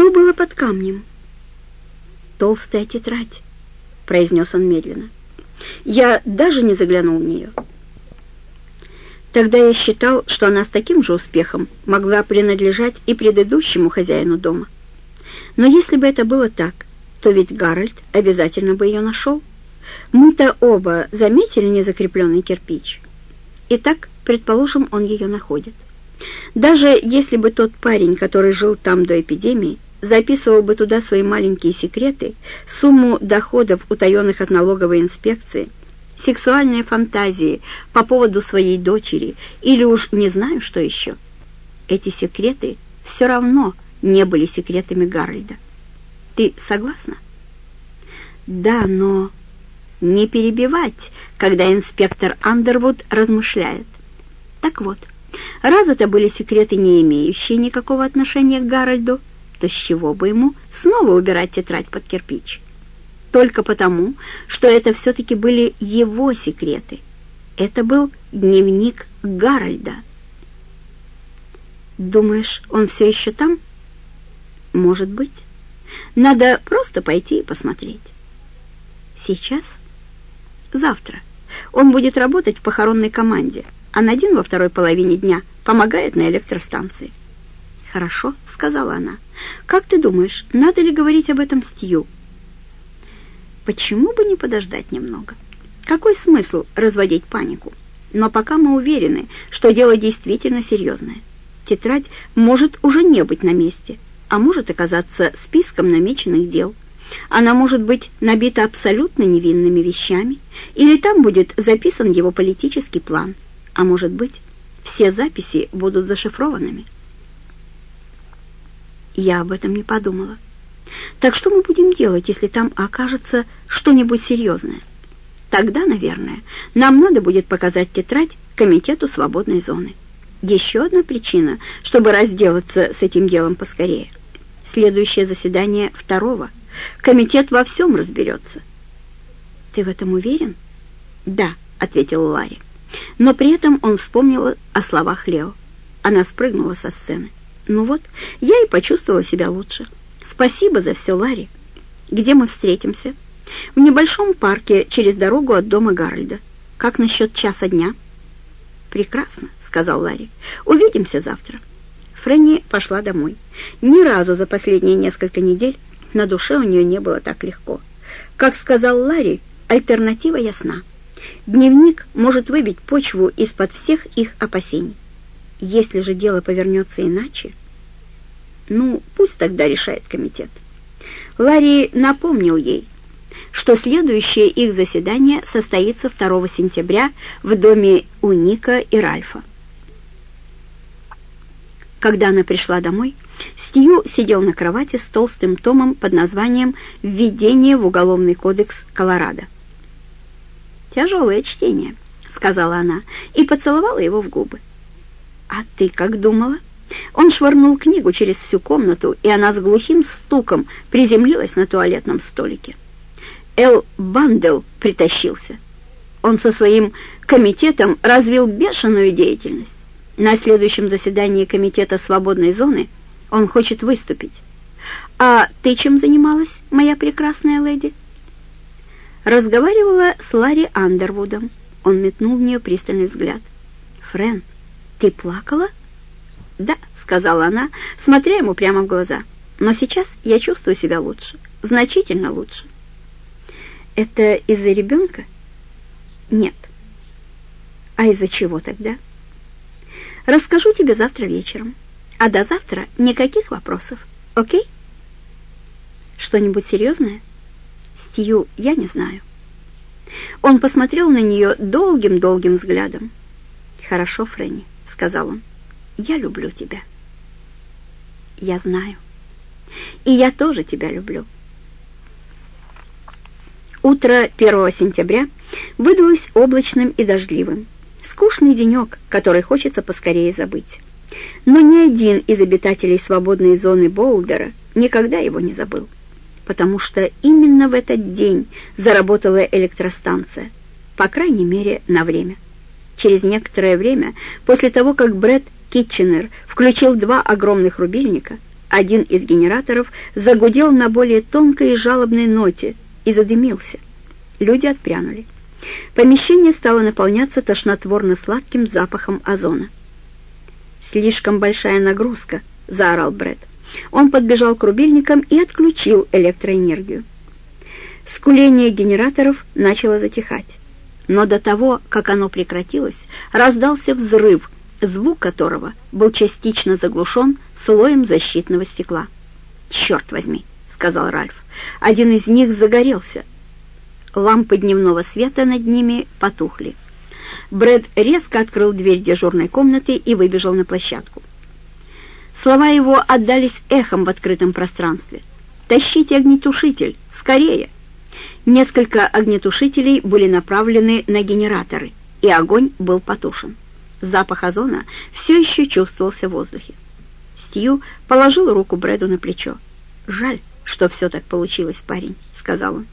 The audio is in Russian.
Что было под камнем? «Толстая тетрадь», — произнес он медленно. «Я даже не заглянул в нее». Тогда я считал, что она с таким же успехом могла принадлежать и предыдущему хозяину дома. Но если бы это было так, то ведь Гарольд обязательно бы ее нашел. Мы-то оба заметили незакрепленный кирпич. Итак, предположим, он ее находит. Даже если бы тот парень, который жил там до эпидемии, записывал бы туда свои маленькие секреты, сумму доходов, утаенных от налоговой инспекции, сексуальные фантазии по поводу своей дочери или уж не знаю что еще, эти секреты все равно не были секретами Гарольда. Ты согласна? Да, но не перебивать, когда инспектор Андервуд размышляет. Так вот, раз это были секреты, не имеющие никакого отношения к Гарольду, то с чего бы ему снова убирать тетрадь под кирпич? Только потому, что это все-таки были его секреты. Это был дневник Гарольда. Думаешь, он все еще там? Может быть. Надо просто пойти и посмотреть. Сейчас? Завтра. Он будет работать в похоронной команде, а Надин во второй половине дня помогает на электростанции. «Хорошо», — сказала она. «Как ты думаешь, надо ли говорить об этом Стью?» «Почему бы не подождать немного? Какой смысл разводить панику? Но пока мы уверены, что дело действительно серьезное. Тетрадь может уже не быть на месте, а может оказаться списком намеченных дел. Она может быть набита абсолютно невинными вещами, или там будет записан его политический план, а может быть, все записи будут зашифрованными. Я об этом не подумала. Так что мы будем делать, если там окажется что-нибудь серьезное? Тогда, наверное, нам надо будет показать тетрадь Комитету свободной зоны. Еще одна причина, чтобы разделаться с этим делом поскорее. Следующее заседание второго. Комитет во всем разберется. Ты в этом уверен? Да, ответил Ларри. Но при этом он вспомнил о словах Лео. Она спрыгнула со сцены. Ну вот, я и почувствовала себя лучше. Спасибо за все, Ларри. Где мы встретимся? В небольшом парке через дорогу от дома Гарольда. Как насчет часа дня? Прекрасно, сказал Ларри. Увидимся завтра. Фрэнни пошла домой. Ни разу за последние несколько недель на душе у нее не было так легко. Как сказал Ларри, альтернатива ясна. Дневник может выбить почву из-под всех их опасений. Если же дело повернется иначе, ну, пусть тогда решает комитет. Ларри напомнил ей, что следующее их заседание состоится 2 сентября в доме у Ника и Ральфа. Когда она пришла домой, Стью сидел на кровати с толстым томом под названием «Введение в Уголовный кодекс Колорадо». «Тяжелое чтение», — сказала она и поцеловала его в губы. «А ты как думала?» Он швырнул книгу через всю комнату, и она с глухим стуком приземлилась на туалетном столике. Эл Бандел притащился. Он со своим комитетом развил бешеную деятельность. На следующем заседании Комитета свободной зоны он хочет выступить. «А ты чем занималась, моя прекрасная леди?» Разговаривала с Ларри Андервудом. Он метнул в нее пристальный взгляд. «Френ, ты плакала?» «Да», — сказала она, смотря ему прямо в глаза. «Но сейчас я чувствую себя лучше, значительно лучше». «Это из-за ребенка?» «Нет». «А из-за чего тогда?» «Расскажу тебе завтра вечером. А до завтра никаких вопросов, окей?» «Что-нибудь серьезное?» «Стью, я не знаю». Он посмотрел на нее долгим-долгим взглядом. «Хорошо, Фрэнни», — сказал он. «Я люблю тебя». «Я знаю. И я тоже тебя люблю». Утро 1 сентября выдалось облачным и дождливым. Скучный денек, который хочется поскорее забыть. Но ни один из обитателей свободной зоны Болдера никогда его не забыл, потому что именно в этот день заработала электростанция, по крайней мере, на время. Через некоторое время, после того, как Брэд Китченер включил два огромных рубильника, Один из генераторов загудел на более тонкой и жалобной ноте и задымился. Люди отпрянули. Помещение стало наполняться тошнотворно-сладким запахом озона. «Слишком большая нагрузка», — заорал Бред. Он подбежал к рубильникам и отключил электроэнергию. Скуление генераторов начало затихать. Но до того, как оно прекратилось, раздался взрыв, звук которого был частично заглушен слоем защитного стекла. «Черт возьми!» — сказал Ральф. Один из них загорелся. Лампы дневного света над ними потухли. Брэд резко открыл дверь дежурной комнаты и выбежал на площадку. Слова его отдались эхом в открытом пространстве. «Тащите огнетушитель! Скорее!» Несколько огнетушителей были направлены на генераторы, и огонь был потушен. Запах озона все еще чувствовался в воздухе. Стью положил руку Брэду на плечо. «Жаль, что все так получилось, парень», — сказал он.